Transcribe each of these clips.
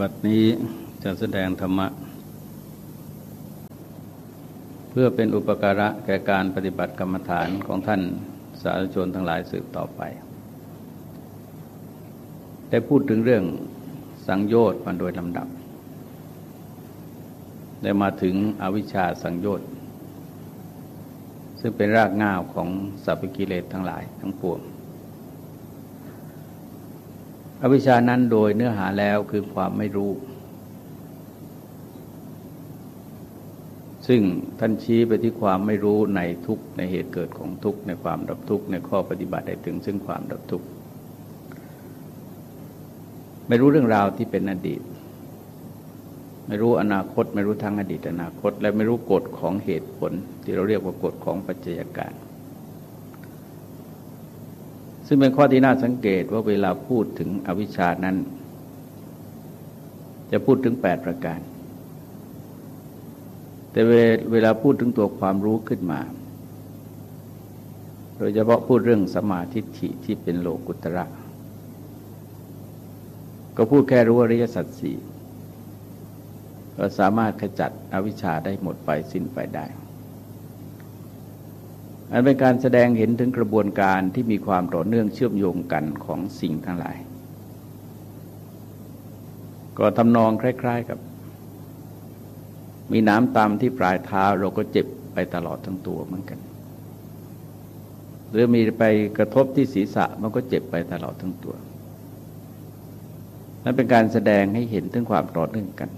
บัดนี้จะแสดงธรรมะ เพื่อเป็นอุปการะแก่การปฏิบัติกรรมฐานของท่านสาธุชนทั้งหลายสืบต่อไป ได้พูดถึงเรื่องสังโยชน์มาโดยลำดับ ได้มาถึงอวิชชาสังโยชน์ ซึ่งเป็นรากง่าวของสัพพกิเลสทั้งหลายทั้งปวง อวิชานั้นโดยเนื้อหาแล้วคือความไม่รู้ ซึ่งท่านชี้ไปที่ความไม่รู้ในทุกในเหตุเกิดของทุกในความดับทุกในข้อปฏิบัติได้ถึง ซึ่งความดับทุกไม่รู้เรื่องราวที่เป็นอดีต ไม่รู้อนาคต ไม่รู้ทั้งอดีตอนาคต และไม่รู้กฎของเหตุผล ที่เราเรียกว่ากฎของปัจจัยการ ซึ่งเป็นข้อที่น่าสังเกตว่าเวลาพูดถึงอวิชานั้น จะพูดถึงแปดประการ แต่เวลาพูดถึงตัวความรู้ขึ้นมา โดยเฉพาะพูดเรื่องสมาธิิที่เป็นโลกุตระ ก็พูดแค่รู้อริยสัจสี่ก็สามารถขจัดอวิชชาได้หมดไปสิ้นไปได้ อันเป็นการแสดงเห็นถึงกระบวนการที่มีความต่อเนื่องเชื่อมโยงกันของสิ่งทั้งหลาย ก็ทำนองคล้าย ๆกับ มีน้ำตามที่ปลายเท้าเราก็เจ็บไปตลอดทั้งตัวเหมือนกัน หรือมีไปกระทบที่ศีรษะมันก็เจ็บไปตลอดทั้งตัวนั่นเป็นการแสดงให้เห็นถึงความต่อเนื่องกัน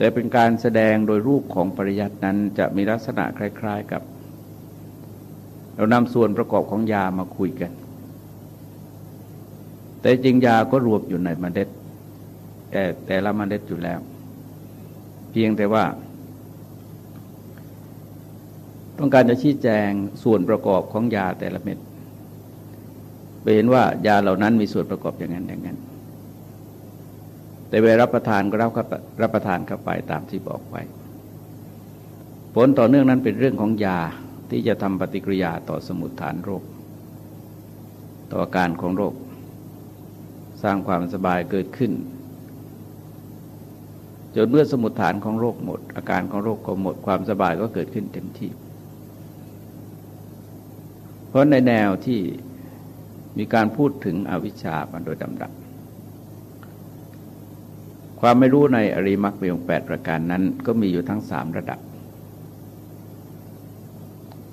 แต่เป็นการแสดงโดยรูปของปริยัตินั้นจะมีลักษณะคล้าย ๆกับ เรานำส่วนประกอบของยามาคุยกัน แต่จริงยาก็รวมอยู่ในมเมล็ด แต่แต่ละมเมล็ดอยู่แล้ว เพียงแต่ว่า ต้องการจะชี้แจงส่วนประกอบของยาแต่ละเม็ดไปเห็นว่ายาเหล่านั้นมีส่วนประกอบอย่างนั้นอย่างนั้น แต่เวลารับประทานก็รับรับประทานเข้าไปตามที่บอกไว้ ผลต่อเนื่องนั้นเป็นเรื่องของยาที่จะทำปฏิกิริยาต่อสมุดฐานโรค ต่ออาการของโรค สร้างความสบายเกิดขึ้นจนเมื่อสมุดฐานของโรคหมด อาการของโรคก็หมดความสบายก็เกิดขึ้นเต็มที่ เพราะในแนวที่มีการพูดถึงอวิชชามาโดยดำดับ ความไม่รู้ในอริมักมีองแปดประการนั้น ก็มีอยู่ทั้งสามระดับ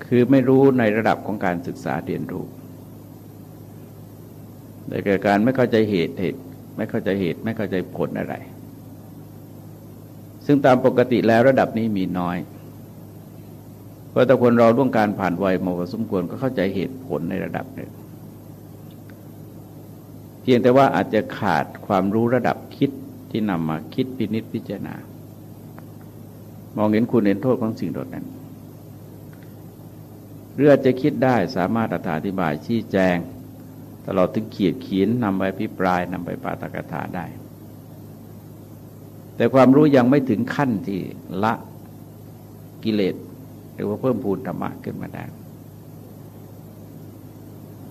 คือไม่รู้ในระดับของการศึกษาเรียนรู้ในแก่การไม่เข้าใจเหตุเหตุ ไม่เข้าใจเหตุ ไม่เข้าใจผลอะไร ซึ่งตามปกติแล้วระดับนี้มีน้อย เพราะแต่คนเราล่วงการผ่านวัยมาพอสมควรก็เข้าใจเหตุผลในระดับหนึ่งเพียงแต่ว่าอาจจะขาดความรู้ระดับคิด ที่นำมาคิดพินิษพิจารณา มองเห็นคุณเห็นโทษของสิ่งดนั้นเรือจะคิดได้สามารถอธิบายชี้แจง ตลอดถึงเขียดเขียนนำไปพิปรายนำไปปาตกถาได้ แต่ความรู้ยังไม่ถึงขั้นที่ละกิเลสหรือว่าเพิ่มพูนธรรมะขึ้นมาได้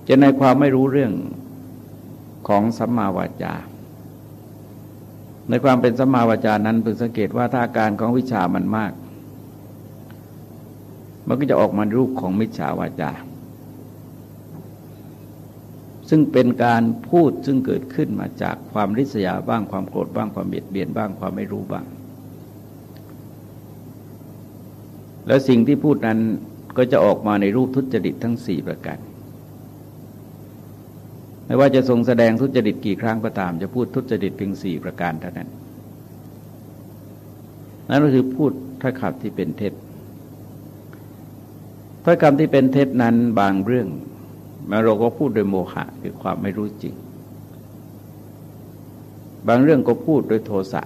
จะในความไม่รู้เรื่องของสัมมาวาจา ในความเป็นสมาวจานั้นพึงสังเกตว่าถ้าการของวิชามันมาก มันก็จะออกมารูปของมิจฉาวาจา ซึ่งเป็นการพูดซึ่งเกิดขึ้นมาจากความริษยาบ้างความโกรธบ้างความเบียดเบียนบ้างความไม่รู้บ้าง แล้วสิ่งที่พูดนั้นก็จะออกมาในรูปทุจริตทั้งสี่ประการ ไม่ว่าจะทรงแสดงทุจริตกี่ครั้งก็ตาม จะพูดทุจริตเพียงสี่ประการเท่านั้น นั่นก็คือพูดถ้อยคำที่เป็นเท็จถ้อยคำที่เป็นเท็จนั้นบางเรื่องมาเราก็พูดโดยโมหะคือความไม่รู้จริง บางเรื่องก็พูดโดยโทสะ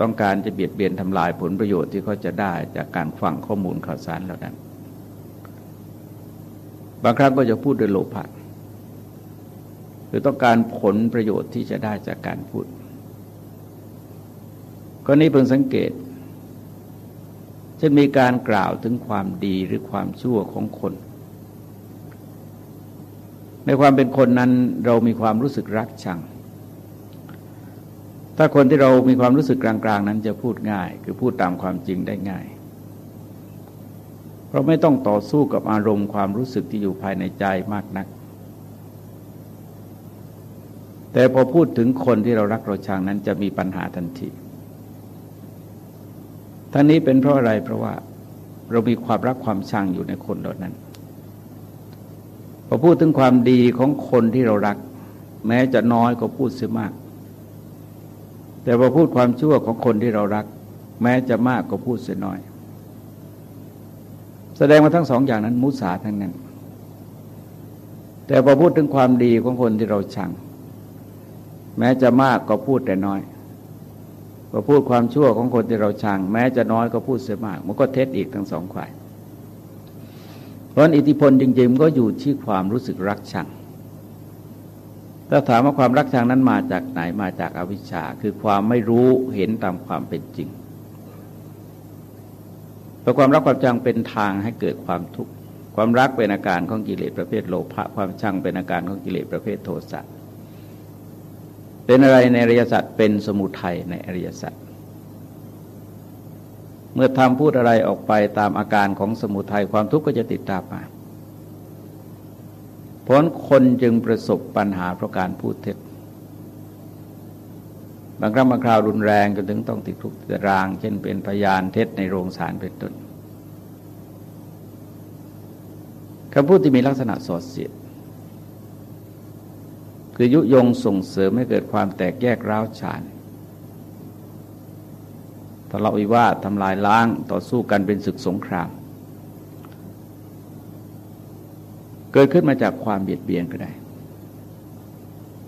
ต้องการจะเบียดเบียนทำลายผลประโยชน์ที่เขาจะได้จากการฟังข้อมูลข่าวสารเหล่านั้น บางครั้งก็จะพูดโดยโลภะ หรือต้องการผลประโยชน์ที่จะได้จากการพูดก็นี้เพิ่งสังเกตจะมีการกล่าวถึงความดีหรือความชั่วของคน ในความเป็นคนนั้นเรามีความรู้สึกรักชัง ถ้าคนที่เรามีความรู้สึกกลางๆ นั้นจะพูดง่าย คือพูดตามความจริงได้ง่าย เพราะไม่ต้องต่อสู้กับอารมณ์ความรู้สึกที่อยู่ภายในใจมากนัก แต่พอพูดถึงคนที่เรารักเราชังนั้นจะมีปัญหาทันทีทั้งนี้เป็นเพราะอะไรเพราะว่าเรามีความรักความชังอยู่ในคนเหล่านั้น พอพูดถึงความดีของคนที่เรารัก แม้จะน้อยก็พูดเสียมาก แต่พอพูดความชั่วของคนที่เรารัก แม้จะมากก็พูดเสียน้อย แสดงมาทั้งสองอย่างนั้นมุสาทั้งนั้น แต่พอพูดถึงความดีของคนที่เราชัง แม้จะมากก็พูดแต่น้อยพอพูดความชั่วของคนที่เราชัง แม้จะน้อยก็พูดเสียมาก มันก็เท็จอีกทั้งสองฝ่าย เพราะอิทธิพลจริงๆก็อยู่ที่ความรู้สึกรักชังถ้าถามว่าความรักชังนั้นมาจากไหนมาจากอวิชชา คือความไม่รู้เห็นตามความเป็นจริงเพระความรักความชังเป็นทางให้เกิดความทุกข์ความรักเป็นอาการของกิเลสประเภทโลภะความชังเป็นอาการของกิเลสประเภทโทสะเเป็นอะไรในอริยสัจเป็นสมุทัยในอริยสัจเมื่อทำพูดอะไรออกไปตามอาการของสมุทัยความทุกข์ก็จะติดตามมาเพราะคนจึงประสบปัญหาเพราะการพูดเท็จ บางครั้งบางคราวรุนแรงจนถึงต้องติดคุกตาราง เช่นเป็นพยานเท็จในโรงศาลเป็นต้นคำพูดที่มีลักษณะสอดเสียด คือยุยงส่งเสริมให้เกิดความแตกแยกร้าวฉานทะเลาะวิวาททำลายล้างต่อสู้กันเป็นศึกสงคราม เกิดขึ้นมาจากความเบียดเบียนก็ได้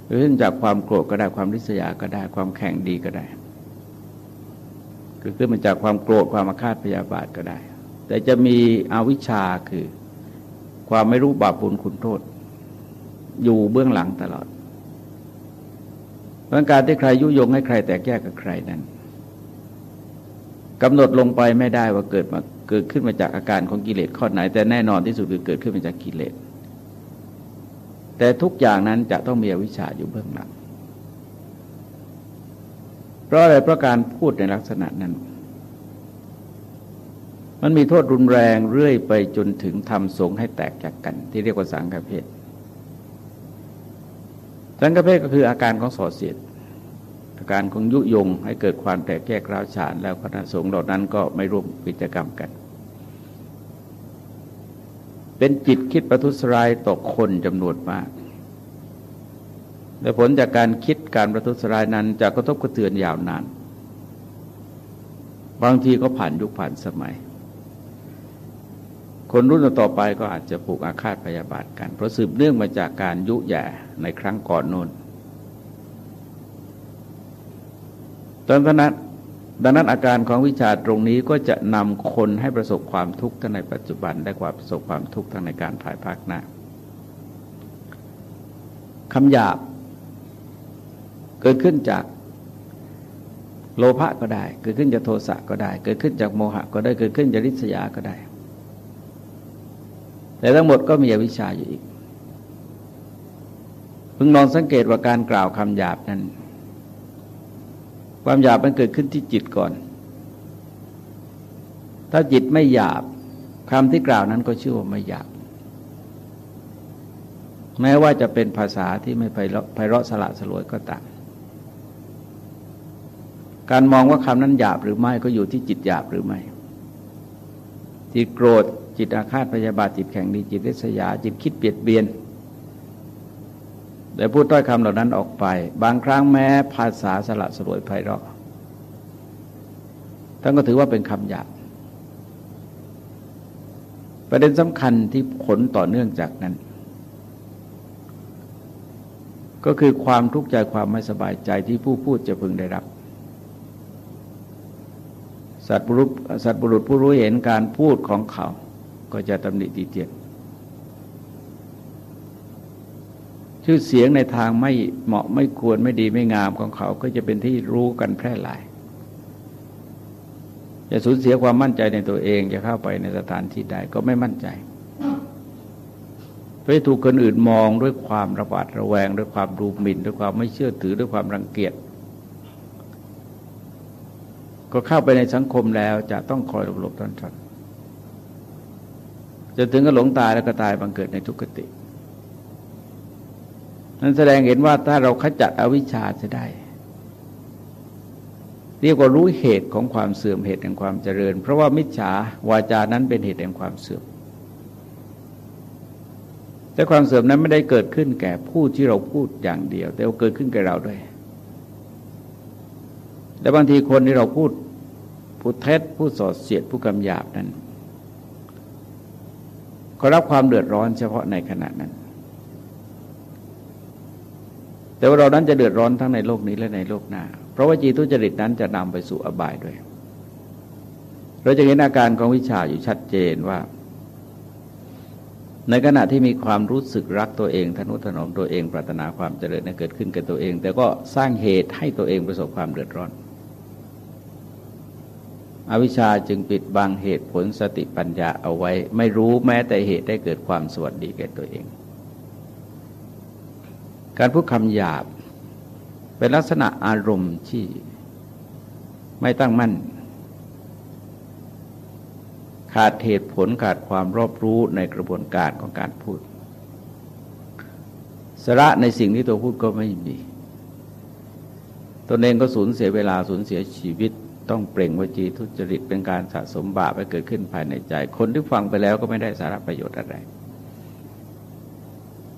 เกิดขึ้นจากความโกรธก็ได้ความริษยาก็ได้ความแข่งดีก็ได้เกิดขึ้นมาจากความโกรธความอาฆาตพยาบาทก็ได้ แต่จะมีอวิชชาคือความไม่รู้บาปบุญคุณโทษ อยู่เบื้องหลังตลอด ราะการที่ใครยุยงให้ใครแตกแยกกับใครนั้นกำหนดลงไปไม่ได้ว่าเกิดมาเกิดขึ้นมาจากอาการของกิเลสข้อไหน แต่แน่นอนที่สุดคือเกิดขึ้นมาจากกิเลสแต่ทุกอย่างนั้นจะต้องมีอวิชชาอยู่เบื้องหลังเพราะอะไรเพราะการพูดในลักษณะนั้น มันมีโทษรุนแรงเรื่อยไปจนถึงทำสงให้แตกจากกัน ที่เรียกว่าสังฆเพศ สังฆเพศก็คืออาการของสอดเสียดอาการของยุยงให้เกิดความแตกแยกร้าวฉาน แล้วคณะสงฆ์เหล่านั้นก็ไม่ร่วมกิจกรรมกัน เป็นจิตคิดประทุษร้ายต่อคนจำนวนมาก และผลจากการคิดการประทุษร้ายนั้นจะกระทบกระเทือนยาวนาน บางทีก็ผ่านยุคผ่านสมัย คนรุ่นต่อไปก็อาจจะผูกอาฆาตพยาบาทกัน เพราะสืบเนื่องมาจากการยุแย่ในครั้งก่อนโน้นตอนนั้นดังนั้นอาการของวิชาตรงนี้ก็จะนำคนให้ประสบความทุกข์ทั้งในปัจจุบันและควาประสบความทุกข์ทั้งในการภายภาคหน้าคำหยาบ เกิดขึ้นจากโลภะก็ได้ เกิดขึ้นจากโทสะก็ได้ เกิดขึ้นจากโมหะก็ได้ เกิดขึ้นจากริษยาก็ได้ แต่ทั้งหมดก็มีอวิชชาอยู่อีกเพึงลองสังเกตว่าการกล่าวคำหยาบนั้น ความหยาบมันเกิดขึ้นที่จิตก่อน ถ้าจิตไม่หยาบคำที่กล่าวนั้นก็ชื่อว่าไม่หยาบแม้ว่าจะเป็นภาษาที่ไม่ไพเราะไพเราะสละสลวยก็ตามการมองว่าคำนั้นหยาบหรือไม่ก็อยู่ที่จิตหยาบหรือไม่จิตโกรธ จิตอาฆาตพยาบาทจิตแข็งดีจิตริษยา จิตคิดเปียดเบียนแต่พูดต้อยคำเหล่านั้นออกไป บางครั้งแม้ภาษาสละสลวยไพเราะท่านก็ถือว่าเป็นคำหยาบประเด็นสำคัญที่ผลต่อเนื่องจากนั้น ก็คือความทุกข์ใจความไม่สบายใจที่ผู้พูดจะพึงได้รับ สัตว์บุรุษสัตว์บุรุษผู้รู้เห็นการพูดของเขา ก็จะตำหนิตีเตียนชื่อเสียงในทางไม่เหมาะไม่ควรไม่ดีไม่งามของเขาก็จะเป็นที่รู้กันแพร่หลาย จะสูญเสียความมั่นใจในตัวเองจะเข้าไปในสถานที่ใดก็ไม่มั่นใจไปถูกคนอื่นมองด้วยความระบาดระแวง ด้วยความดูหมิ่น ด้วยความไม่เชื่อถือด้วยความรังเกียจก็เข้าไปในสังคมแล้วจะต้องคอยหลบๆตอนทน จะถึงก็หลงตายแล้วก็ตายบังเกิดในทุกขตินั้นแสดงเห็นว่าถ้าเราขจัดอวิชชาจะได้ เรียกว่ารู้เหตุของความเสื่อมเหตุแห่งความเจริญ เพราะว่ามิจฉาวาจานั้นเป็นเหตุแห่งความเสื่อมแต่ความเสื่อมนั้นไม่ได้เกิดขึ้นแก่ผู้ที่เราพูดอย่างเดียว แต่เกิดขึ้นแก่เราด้วย และบางทีคนที่เราพูดพูดเท็จพูดสอดเสียดผู้กำหยาบนั้น เขารับความเดือดร้อนเฉพาะในขณะนั้น แต่ว่าเรานั้นจะเดือดร้อนทั้งในโลกนี้และในโลกหน้า เพราะว่าจีทุจริตนั้นจะนำไปสู่อบายด้วย เราจะเห็นอาการของวิชาอยู่ชัดเจนว่า ในขณะที่มีความรู้สึกรักตัวเองทนุถนอมตัวเองปรารถนาความเจริญนั้นเกิดขึ้นกับตัวเอง แต่ก็สร้างเหตุให้ตัวเองประสบความเดือดร้อน อวิชชาจึงปิดบังเหตุผลสติปัญญาเอาไว้ ไม่รู้แม้แต่เหตุได้เกิดความสวัสดีแก่ตัวเอง การพูดคำหยาบ เป็นลักษณะอารมณ์ที่ไม่ตั้งมั่น ขาดเหตุผลขาดความรอบรู้ในกระบวนการของการพูดสระในสิ่งที่ตัวพูดก็ไม่มี ตนเองก็สูญเสียเวลาสูญเสียชีวิต ต้องเปล่งวจีทุจริตเป็นการสะสมบาปไปเกิดขึ้นภายในใจ คนที่ฟังไปแล้วก็ไม่ได้สาระประโยชน์อะไร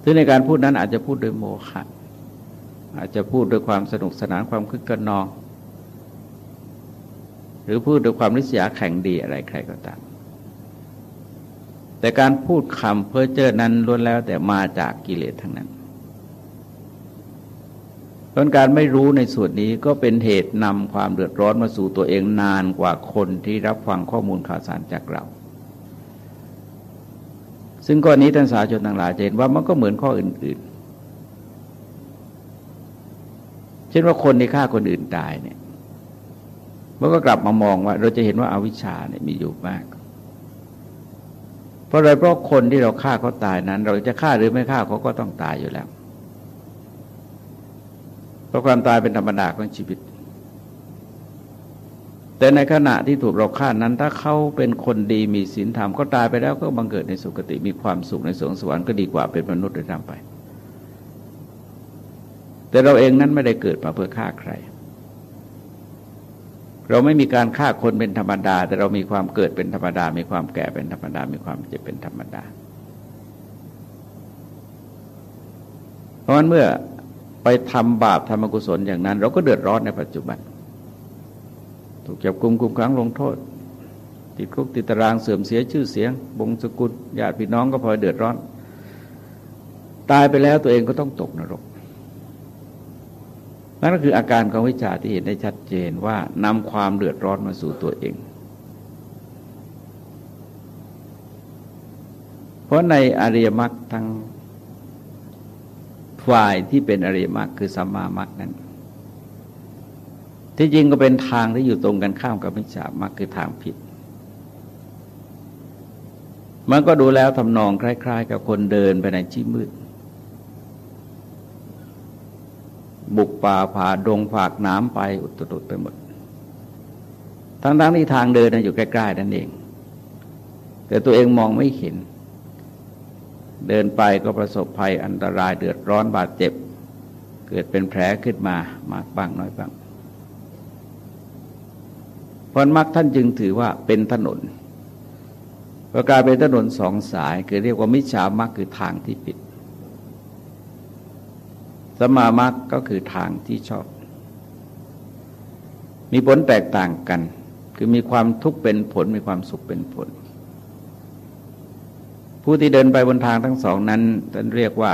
ซึ่งในการพูดนั้นอาจจะพูดโดยโมฆะอาจจะพูดด้วยความสนุกสนานความคึกกระนอง หรือพูดด้วยความริษยาแข่งดีอะไรใครก็ตาม แต่การพูดคำเพ้อเจ้อนั้นล้วนแล้วแต่มาจากกิเลสทั้งนั้น เพราะการไม่รู้ในส่วนนี้ก็เป็นเหตุนำความเดือดร้อนมาสู่ตัวเองนานกว่าคนที่รับฟังข้อมูลข่าวสารจากเรา ซึ่งก้อนนี้ท่านสาชนต่างหลายเห็นว่ามันก็เหมือนข้ออื่น ๆ เช่นว่าคนที่ฆ่าคนอื่นตายเนี่ยมันก็กลับมามองว่า เราจะเห็นว่าอาวิชชาเนี่ยมีอยู่มาก เพราะอะไรเพราะคนที่เราฆ่าเขาตายนั้น เราจะฆ่าหรือไม่ฆ่าเขาก็ต้องตายอยู่แล้ว ราะความตายเป็นธรรมดาของชีวิต แต่ในขณะที่ถูกเราฆ่านั้น ถ้าเขาเป็นคนดีมีศีลธรรมก็ตายไปแล้วก็บังเกิดในสุคติมีความสุขในสวงสวรรค์ก็ดีกว่าเป็นมนุษย์ได้ทำไป แต่เราเองนั้นไม่ได้เกิดมาเพื่อฆ่าใคร เราไม่มีการฆ่าคนเป็นธรรมดา แต่เรามีความเกิดเป็นธรรมดา มีความแก่เป็นธรรมดา มีความเจ็บเป็นธรรมดา เพราะฉะนั้นเมื่อ ไปทำบาปทำอกุศลอย่างนั้น เราก็เดือดร้อนในปัจจุบัน ถูกจับกุมคุมขังลงโทษ ติดคุกติดตารางเสื่อมเสียชื่อเสียงบงสกุลญาติพี่น้องก็พลอยเดือดร้อน ตายไปแล้วตัวเองก็ต้องตกนรกนั่นก็คืออาการของวิชาที่เห็นได้ชัดเจนว่านำความเดือดร้อนมาสู่ตัวเอง เพราะในอริยมรรคทั้ง ฝ่ายที่เป็นอริยมรรคคือสัมมามรรคนั้น ที่จริงก็เป็นทางที่อยู่ตรงกันข้ามกับมิจฉามรรคคือทางผิด มันก็ดูแล้วทำนองคล้าย ๆ กับคนเดินไปในที่มืด บุกป่าผ่าดงฝากน้ำไปอุตรุดไปหมด ทั้งๆที่ทางเดินอยู่ใกล้ๆนั่นเอง แต่ตัวเองมองไม่เห็น เดินไปก็ประสบภัยอันตรายเดือดร้อนบาดเจ็บ เกิดเป็นแผลขึ้นมามากบ้างน้อยบ้างพรมักท่านจึงถือว่าเป็นถนนประกาศเป็นถนนสองสาย คือเรียกว่ามิจฉามักคือทางที่ผิด สมามักก็คือทางที่ชอบ มีผลแตกต่างกัน คือมีความทุกข์เป็นผลมีความสุขเป็นผล ผู้ที่เดินไปบนทางทั้งสองนั้นท่านเรียกว่า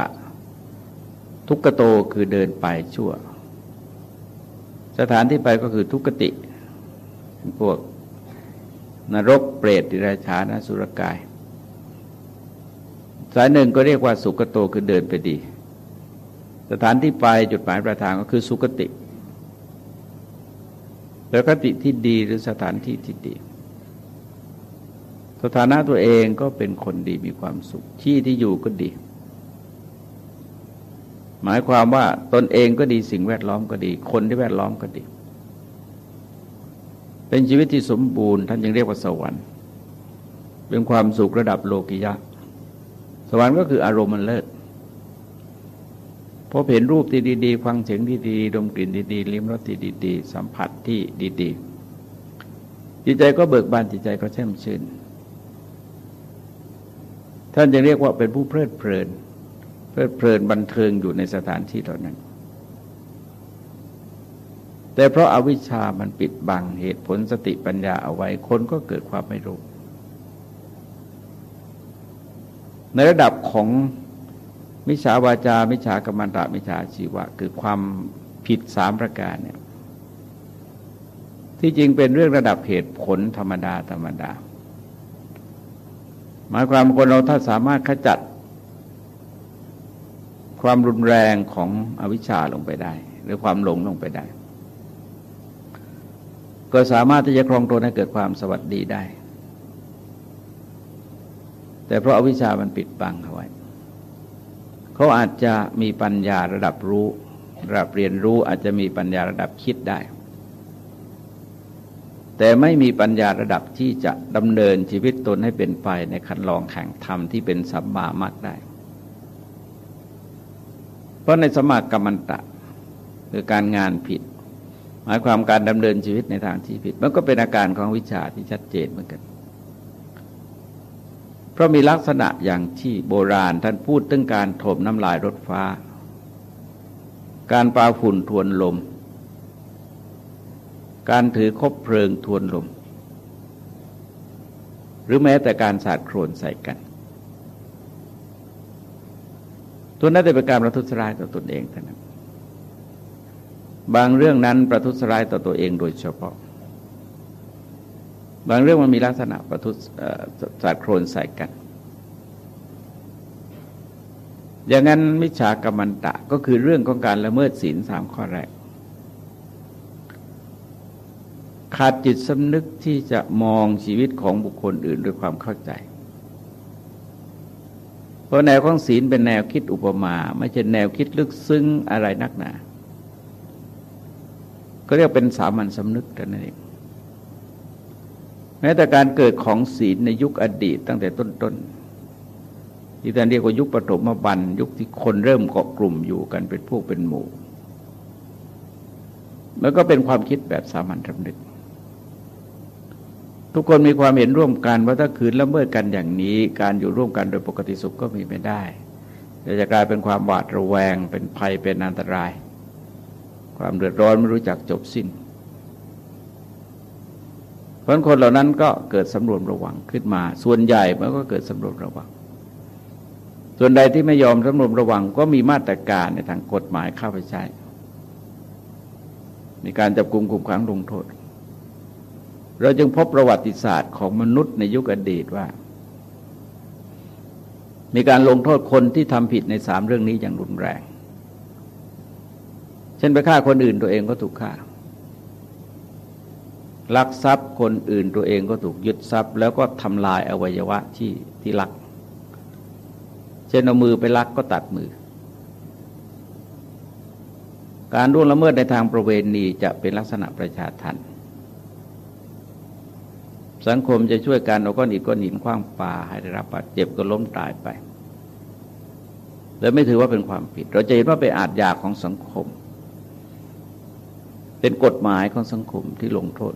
ทุกขโตคือเดินไปชั่ว สถานที่ไปก็คือทุกขติพวกนรกเปรตดิราชานสุรกาย สายหนึ่งก็เรียกว่าสุกโตคือเดินไปดี สถานที่ไปจุดหมายประทางก็คือสุกติ แล้วกติที่ดีหรือสถานที่ที่ดี สถานะตัวเองก็เป็นคนดีมีความสุขที่ที่อยู่ก็ดี หมายความว่าตนเองก็ดีสิ่งแวดล้อมก็ดี คนที่แวดล้อมก็ดี เป็นชีวิตที่สมบูรณ์ท่านยังเรียกว่าสวรรค์เป็นความสุขระดับโลกิยะ สวรรค์ก็คืออารมณ์มันเลิศพบเห็นรูปที่ดีๆฟังเสียงที่ดีดมกลิ่นดีๆลิ้มรสที่ดีๆสัมผัสที่ดีๆจิตใจก็เบิกบานจิตใจก็แช่มชื่น ท่านจะเรียกว่าเป็นผู้เพลิดเพลิน เพลิดเพลินบันเทิงอยู่ในสถานที่เหล่านั้น แต่เพราะอาวิชชามันปิดบังเหตุผลสติปัญญาเอาไว้คนก็เกิดความไม่รู้ ในระดับของมิจฉาวาจา มิจฉากรรมันตะมิจฉาชีวะ คือความผิดสามประการเนี่ยที่จริงเป็นเรื่องระดับเหตุผลธรรมดาธรรมดา หมายความคนเราถ้าสามารถขจัด ความรุนแรงของอวิชชาลงไปได้ หรือความหลงลงไปได้ ก็สามารถที่จะครองตัวให้เกิดความสวัสดีได้ แต่เพราะอาวิชชามันปิดบังเอาไว้เขาอาจจะมีปัญญาระดับรู้ระดับเรียนรู้อาจจะมีปัญญาระดับคิดได้ แต่ไม่มีปัญญาระดับที่จะดำเนินชีวิตตนให้เป็นไปในคันลองแข่งธรรมที่เป็นสัมมามักได้ เพราะในสมากรรมันตะคือการงานผิด หมายความการดำเนินชีวิตในทางที่ผิด มันก็เป็นอาการของวิชาที่ชัดเจนเหมือนกัน เพราะมีลักษณะอย่างที่โบราณท่านพูดถึงการถมน้ำลายรถฟ้า การปาฝุ่นทวนลม การถือคบเพลิงทวนลม หรือแม้แต่การสาดโครนใส่กันตัวนั้นเป็นการประทุษร้ายต่อตนเองเท่านั้นบางเรื่องนั้นประทุษร้ายต่อตัวเองโดยเฉพาะ บางเรื่องมันมีลักษณะประทุษสาดโครนใส่กัน อย่างนั้นมิจฉากรรมันตะก็คือเรื่องของการละเมิดศีลสามข้อแรก ขาดจิตสำนึกที่จะมองชีวิตของบุคคลอื่นด้วยความเข้าใจ เพราะแนวของศีลเป็นแนวคิดอุปมา ไม่ใช่แนวคิดลึกซึ้งอะไรนักหนาก็เรียกเป็นสามัญสำนึกแต่นั้นเองแม้แต่การเกิดของศีลในยุคอดีตตั้งแต่ต้นๆที่ท่านเรียกว่ายุคปฐมบันยุคที่คนเริ่มเกาะกลุ่มอยู่กันเป็นพวกเป็นหมู่ แล้วก็เป็นความคิดแบบสามัญรำนึก ทุกคนมีความเห็นร่วมกันว่าถ้าคืนละเมิดกันอย่างนี้ การอยู่ร่วมกันโดยปกติสุขก็มีไม่ได้จะกลายเป็นความหวาดระแวง เป็นภัยเป็นอันตราย ความเดือดร้อนไม่รู้จักจบสิ้นเพราะคนเหล่านั้นก็เกิดสำรวมระวังขึ้นมา ส่วนใหญ่มันก็เกิดสำรวมระวัง ส่วนใดที่ไม่ยอมสำรวมระวังก็มีมาตรการในทางกฎหมายเข้าไปใช้ มีการจับกลุ่มคุมขังลงโทษ เราจึงพบประวัติศาสตร์ของมนุษย์ในยุคอดีตว่า มีการลงโทษคนที่ทำผิดในสามเรื่องนี้อย่างรุนแรง เช่นไปฆ่าคนอื่นตัวเองก็ถูกฆ่าลักทรัพย์คนอื่นตัวเองก็ถูกยึดทรัพย์ แล้วก็ทำลายอวัยวะที่ที่ลัก เช่นเอามือไปลักก็ตัดมือ การร่วงละเมิดในทางประเวณีจะเป็นลักษณะประชาทัน สังคมจะช่วยกันเอาก้อนอิฐก้อนหินคว้างปาให้ได้รับบาดเจ็บก็ล้มตายไป แล้วไม่ถือว่าเป็นความผิด เราจะเห็นว่าเป็นอาจยาของสังคม เป็นกฎหมายของสังคมที่ลงโทษ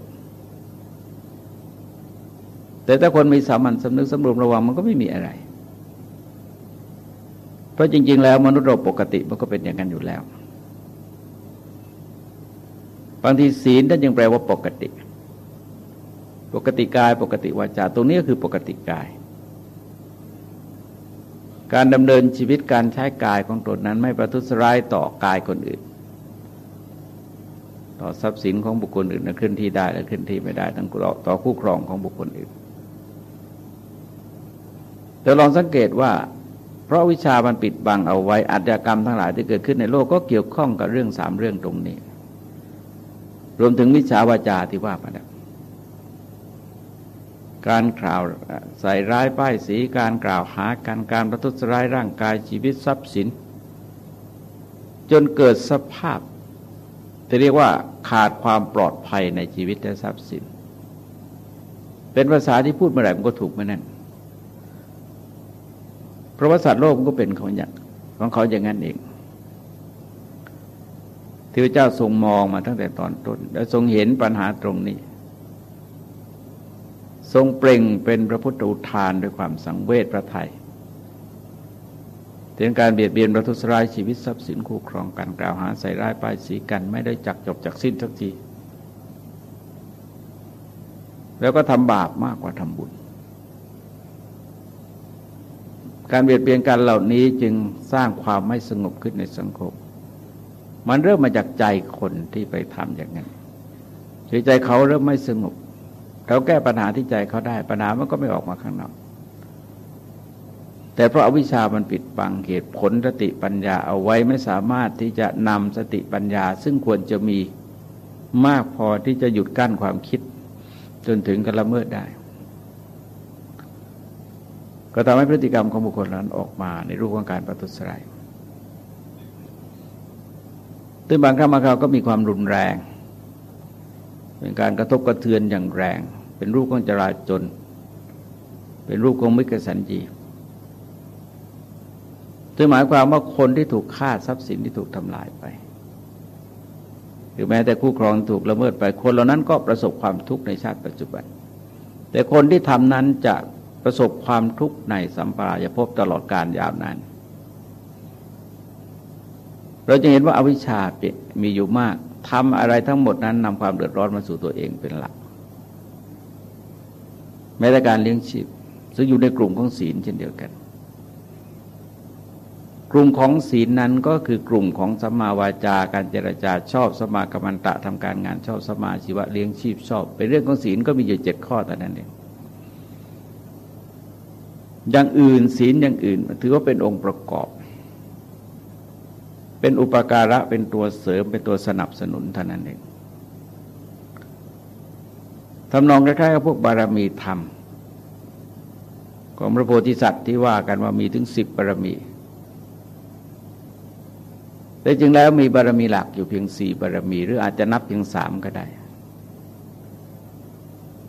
แต่ถ้าคนมีสามัญสำนึกสำรวมระวังมันก็ไม่มีอะไร เพราะจริง ๆ แล้วมนุษย์เราปกติมันก็เป็นอย่างนั้นอยู่แล้วบางทีศีลนั่นยังแปลว่าปกติ ปกติกายปกติวาจาตรงนี้ก็คือปกติกาย การดำเนินชีวิตการใช้กายของตนนั้นไม่ประทุษร้ายต่อกายคนอื่น ต่อทรัพย์สินของบุคคลอื่นนะขึ้นที่ได้และขึ้นที่ไม่ได้ทั้งต่อคู่ครองของบุคคลอื่นแต่ลองสังเกตว่า เพราะวิชามันปิดบังเอาไว้อาชญากรรมทั้งหลายที่เกิดขึ้นในโลกก็เกี่ยวข้องกับเรื่องสามเรื่องตรงนี้ รวมถึงวิชาวาจาที่ว่ามาแล้ว การกล่าวใส่ร้ายป้ายสีการกล่าวหาการการประทุษร้ายร่างกายชีวิตทรัพย์สิน จนเกิดสภาพที่เรียกว่าขาดความปลอดภัยในชีวิตและทรัพย์สิน เป็นภาษาที่พูดเมื่อไหร่มันก็ถูกเมื่อนั้นเพราะว่าสัตว์โลกมันก็เป็นของอย่างของเขาอย่างนั้นเองที่พระเจ้าทรงมองมาตั้งแต่ตอนต้น และทรงเห็นปัญหาตรงนี้ ทรงเปล่งเป็นพระพุทธอุทานด้วยความสังเวชพระไทยถึงการเบียดเบียนประทุษร้ายชีวิตทรัพย์สินคู่ครองกันกล่าวหาใส่ร้ายป้ายสีกันไม่ได้จักจบจักสิ้นสักที แล้วก็ทำบาปมากกว่าทำบุญ การเบียดเบียนกันเหล่านี้จึงสร้างความไม่สงบขึ้นในสังคม มันเริ่มมาจากใจคนที่ไปทำอย่างนั้นใจเขาเริ่มไม่สงบ เราแก้ปัญหาที่ใจเขาได้ ปัญหามันก็ไม่ออกมาข้างนอก แต่เพราะอาวิชามันปิดบังเหตุผลสติปัญญาเอาไว้ไม่สามารถที่จะนำสติปัญญา ซึ่งควรจะมีมากพอที่จะหยุดกั้นความคิด จนถึงกระละเมิดได้ ก็ทำให้พฤติกรรมของบุคคลนั้นออกมาในรูปของการประทุษร้ายตึงบางครั้งบางคราวก็มีความรุนแรง เป็นการกระทบกระเทือนอย่างแรง เป็นรูปของจราจน เป็นรูปของมิกสันจีซึ่งหมายความว่าคนที่ถูกฆ่าทรัพย์สินที่ถูกทำลายไป หรือแม้แต่คู่ครองถูกละเมิดไปคนเหล่านั้นก็ประสบความทุกข์ในชาติปัจจุบัน แต่คนที่ทำนั้นจะประสบความทุกข์ในสัมปรายภพตลอดการยาวนานเราจะเห็นว่าอาวิชชามีอยู่มาก ทำอะไรทั้งหมดนั้นนำความเดือดร้อนมาสู่ตัวเองเป็นหลักแม้แต่การเลี้ยงชีพซึ่งอยู่ในกลุ่มของศีลเช่นเดียวกัน กลุ่มของศีลนั้นก็คือกลุ่มของสัมมาวาจาการเจรจาชอบสมากรรมตะทำการงานชอบสมาชีวะเลี้ยงชีพชอบเป็นเรื่องของศีลก็มีอยู่เจ็ดข้อแต่นั้นเองอย่างอื่นศีลอย่างอื่น ถือว่าเป็นองค์ประกอบ เป็นอุปการะเป็นตัวเสริมเป็นตัวสนับสนุนเท่านั้นเองทำนองคล้ายๆกับพวกบารมีธรรมของพระโพธิสัตว์ที่ว่ากันว่ามีถึงสิบบารมี แต่จริงแล้วมีบารมีหลักอยู่เพียงสี่บารมี หรืออาจจะนับเพียงสามก็ได้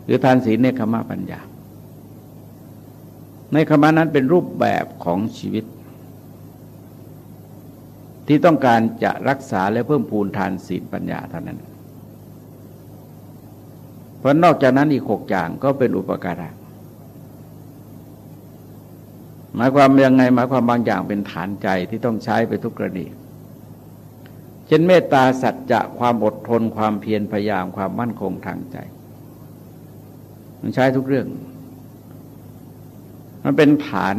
หรือทานศีลเนคขมาปัญญาในขมานั้นเป็นรูปแบบของชีวิต ที่ต้องการจะรักษาและเพิ่มพูนทานศีลปัญญาเท่านั้น เพราะนอกจากนั้นอีกหกอย่างก็เป็นอุปการะหมายความยังไงหมายความบางอย่างเป็นฐานใจที่ต้องใช้ไปทุกกรณีเช่นเมตตาสัจจะความอดทนความเพียรพยายามความมั่นคงทางใจ มันใช้ทุกเรื่อง มันเป็นฐาน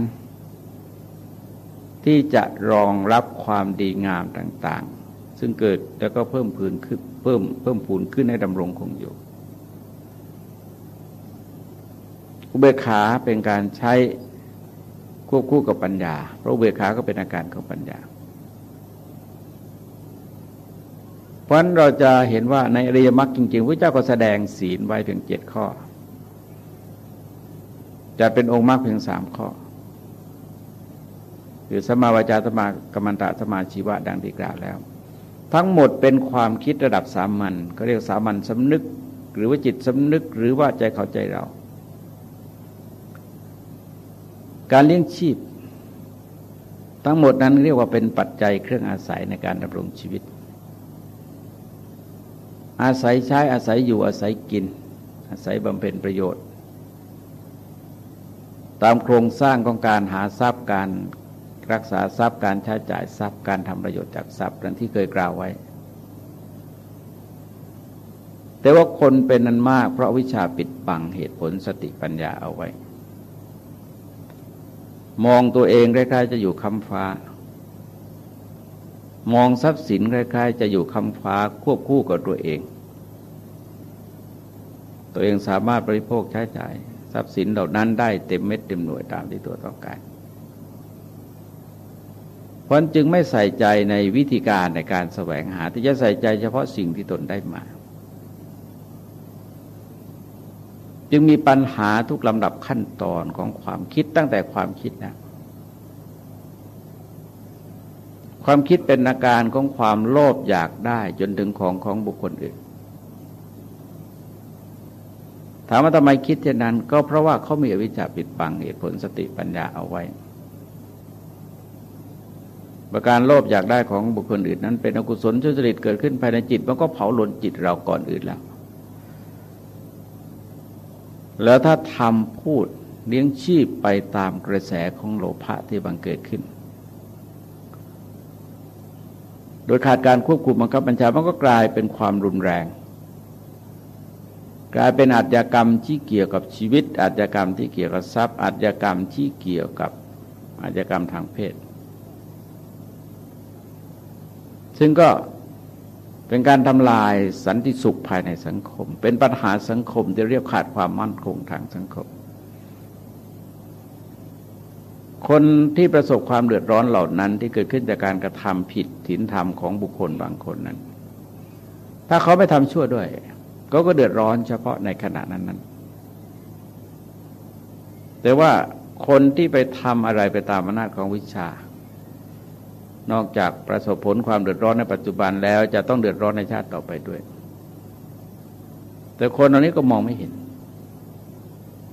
ที่จะรองรับความดีงามต่าง ๆ ซึ่งเกิดแล้วก็เพิ่มพูนขึ้นเพิ่มเพิ่มพูนขึ้นให้ดำรงคงอยู่ อุเบกขาเป็นการใช้ควบคู่กับปัญญา เพราะอุเบกขาก็เป็นอาการของปัญญา เพราะนั้นเราจะเห็นว่าในอริยมรรคจริงๆพระเจ้าก็แสดงศีลไว้เพียงเจ็ดข้อจะเป็นองค์มรรคเพียงสามข้อ คือสมาวาจาสมากรรมตะสมาชีวะดังที่กล่าวแล้ว ทั้งหมดเป็นความคิดระดับสามัญเขาเรียกสามัญสำนึก หรือว่าจิตสำนึกหรือว่าใจเข้าใจเรา การเลี้ยงชีพ ทั้งหมดนั้นเรียกว่าเป็นปัจจัยเครื่องอาศัยในการดำรงชีวิต อาศัยใช้อาศัยอยู่อาศัยกิน อาศัยบำเพ็ญประโยชน์ ตามโครงสร้างของการหาทรัพย์การ รักษาทรัพย์การใช้จ่ายทรัพย์การทำประโยชน์จากทรัพย์ดังที่เคยกล่าวไว้ แต่ว่าคนเป็นนั้นมาก เพราะวิชาปิดบังเหตุผลสติปัญญาเอาไว้ มองตัวเองคล้ายๆจะอยู่คำฟ้า มองทรัพย์สินคล้ายๆ จะอยู่คำฟ้าควบคู่กับตัวเอง ตัวเองสามารถบริโภคใช้จ่ายทรัพย์สินเหล่านั้นได้เต็มเม็ดเต็มหน่วยตามที่ตัวต้องการ เพราะจึงไม่ใส่ใจในวิธีการในการแสวงหาที่จะใส่ใจเฉพาะสิ่งที่ตนได้มา จึงมีปัญหาทุกลำดับขั้นตอนของความคิดตั้งแต่ความคิดนะความคิดเป็นอาการของความโลภอยากได้จนถึงของของบุคคลอื่น ถามว่าทำไมคิดเช่นนั้น ก็เพราะว่าเขามีอวิชชาปิดบังเหตุผลสติปัญญาเอาไว้ ประการโลภอยากได้ของบุคคลอื่นนั้น เป็นอกุศลชุจริตเกิดขึ้นภายในจิตมันก็เผาหลนจิตเราก่อนอื่นแล้ว แล้วถ้าทำพูดเลี้ยงชีพไปตามกระแสของโลภะที่บังเกิดขึ้น โดยขาดการควบคุมบังคับบัญชามันก็กลายเป็นความรุนแรง กลายเป็นอาชญากรรมที่เกี่ยวกับชีวิต อาชญากรรมที่เกี่ยวกับทรัพย์อาชญากรรมที่เกี่ยวกับอาชญากรรมทางเพศ ซึ่งก็เป็นการทำลายสันติสุขภายในสังคม เป็นปัญหาสังคมที่เรียกขาดความมั่นคงทางสังคม คนที่ประสบความเดือดร้อนเหล่านั้น ที่เกิดขึ้นจากการกระทำผิดศีลธรรมของบุคคลบางคนนั้น ถ้าเขาไม่ทำชั่วด้วยก็ก็เดือดร้อนเฉพาะในขณะนั้นนั้นแต่ว่าคนที่ไปทำอะไรไปตามอำนาจของวิชา นอกจากประสบผลความเดือดร้อนในปัจจุบันแล้วจะต้องเดือดร้อนในชาติต่อไปด้วย แต่คนเหล่านี้ก็มองไม่เห็น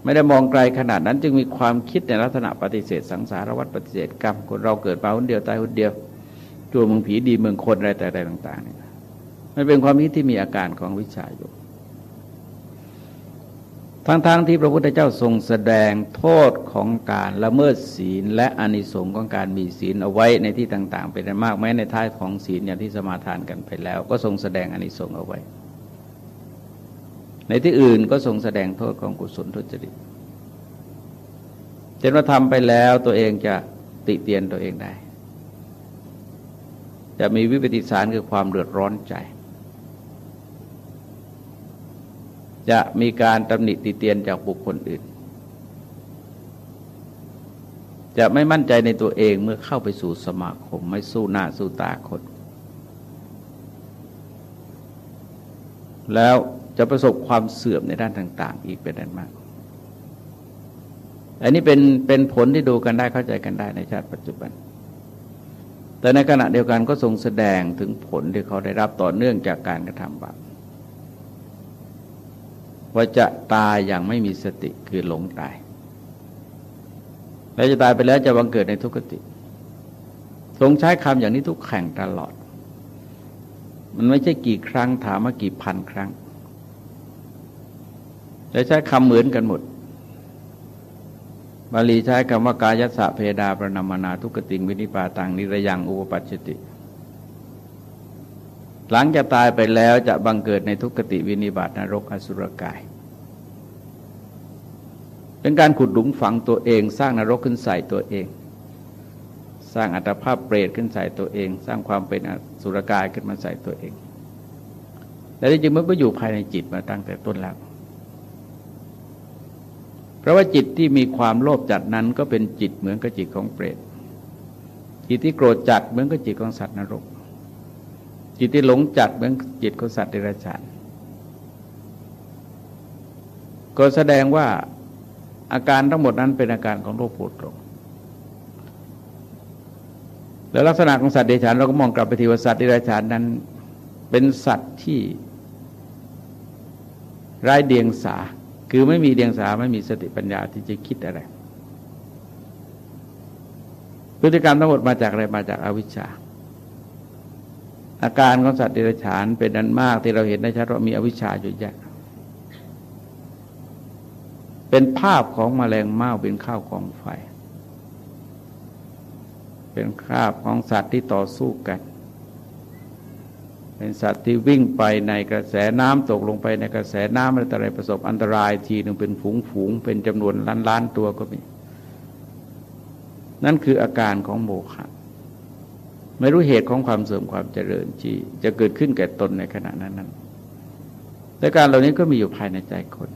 ไม่ได้มองไกลขนาดนั้น จึงมีความคิดในลักษณะปฏิเสธ สังสารวัฏปฏิเสธกรรมคนเราเกิดมาคนเดียวตายคนเดียวจัวมึงผีดีเมืองคนอะไรแต่ใดต่างๆเนี่ยมันเป็นความคิดที่มีอาการของวิชาอยู่ ทั้งๆทที่พระพุทธเจ้าทรงแสดงโทษของการละเมิดศีล และอนิสงส์ของการมีศีลเอาไว้ในที่ต่าง ๆ เป็นมากแม้ในท้ายของศีลอย่างที่สมาทานกันไปแล้ว ก็ทรงแสดงอนิสงส์เอาไว้ ในที่อื่นก็ทรงแสดงโทษของกุศลทุจริตเช่นว่าทำไปแล้วตัวเองจะติเตียนตัวเองได้ จะมีวิปฏิสารคือความเดือดร้อนใจ จะมีการตำหนิติเตียนจากบุคคลอื่น จะไม่มั่นใจในตัวเองเมื่อเข้าไปสู่สมาคมไม่สู้หน้าสู้ตาคน แล้วจะประสบความเสื่อมในด้านต่าง ๆ อีกเป็นอันมาก อันนี้เป็นเป็นผลที่ดูกันได้เข้าใจกันได้ในชาติปัจจุบัน แต่ในขณะเดียวกันก็ทรงแสดงถึงผลที่เขาได้รับต่อเนื่องจากการกระทำบาป ว่าจะตายอย่างไม่มีสติคือหลงตาย แล้วจะตายไปแล้วจะบังเกิดในทุกขติ ทรงใช้คำอย่างนี้ทุกแข่งตลอด มันไม่ใช่กี่ครั้งถามว่ากี่พันครั้ง และใช้คำเหมือนกันหมดบาลีใช้คำว่ากายสะเพดาประนามนาทุกติงวินิปาตังนิระยังอุปปัชติ หลังจะตายไปแล้วจะบังเกิดในทุกขติวินิบาตนรกอสุรกาย เป็นการขุดหลุมฝังตัวเอง สร้างนรกขึ้นใส่ตัวเอง สร้างอัตภาพเปรตขึ้นใส่ตัวเอง สร้างความเป็นอสุรกายขึ้นมาใส่ตัวเอง แต่ที่จริงมันก็อยู่ภายในจิตมาตั้งแต่ต้นแล้วเพราะว่าจิตที่มีความโลภจัดนั้นก็เป็นจิตเหมือนกับจิตของเปรต จิตที่โกรธจัดเหมือนกับจิตของสัตว์นรก จิตที่หลงจัดเหมือนจิตของสัตว์เดรัจฉานก็แสดงว่าอาการทั้งหมดนั้นเป็นอาการของโรคปวดตรงแล้วลักษณะของสัตว์เดรัจฉานเราก็มองกลับไปที่ว่าสัตว์เดรัจฉานนั้น เป็นสัตว์ที่ไร้เดียงสา คือไม่มีเดียงสาไม่มีสติปัญญาที่จะคิดอะไร พฤติกรรมทั้งหมดมาจากอะไรมาจากอาวิชชา อาการของสัตว์เดรัจฉานเป็นนั้นมากที่เราเห็นได้ชัดว่ามีอวิชชาอยู่แยะเป็นภาพของมแมลงเม่าเป็นข้าวของไฟ เป็นคราบของสัตว์ที่ต่อสู้กัน เป็นสัตว์ที่วิ่งไปในกระแสน้ำตกลงไปในกระแสน้ำอะไรอะไรประสบอันตรายทีหนึ่งเป็นฝูงฝูงเป็นจำนวนล้านล้านตัวก็มี นั่นคืออาการของโมฆะ ไม่รู้เหตุของความเสื่อมความเจริญที่จะเกิดขึ้นแก่ตนในขณะนั้นนั้นแต่การเหล่านี้ก็มีอยู่ภายในใจคน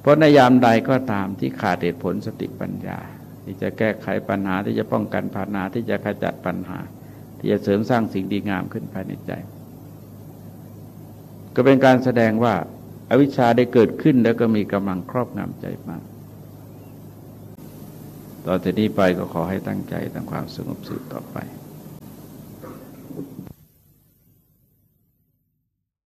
เพราะในยามใดก็ตามที่ขาดเหตุผลสติปัญญา ที่จะแก้ไขปัญหาที่จะป้องกันปัญหาที่จะขจัดปัญหา ที่จะเสริมสร้างสิ่งดีงามขึ้นภายในใจ ก็เป็นการแสดงว่าอาวิชชาได้เกิดขึ้นแล้วก็มีกำลังครอบงำใจมาก ต่อจากนี้ไปก็ขอให้ตั้งใจทำความสงบสุขต่อไป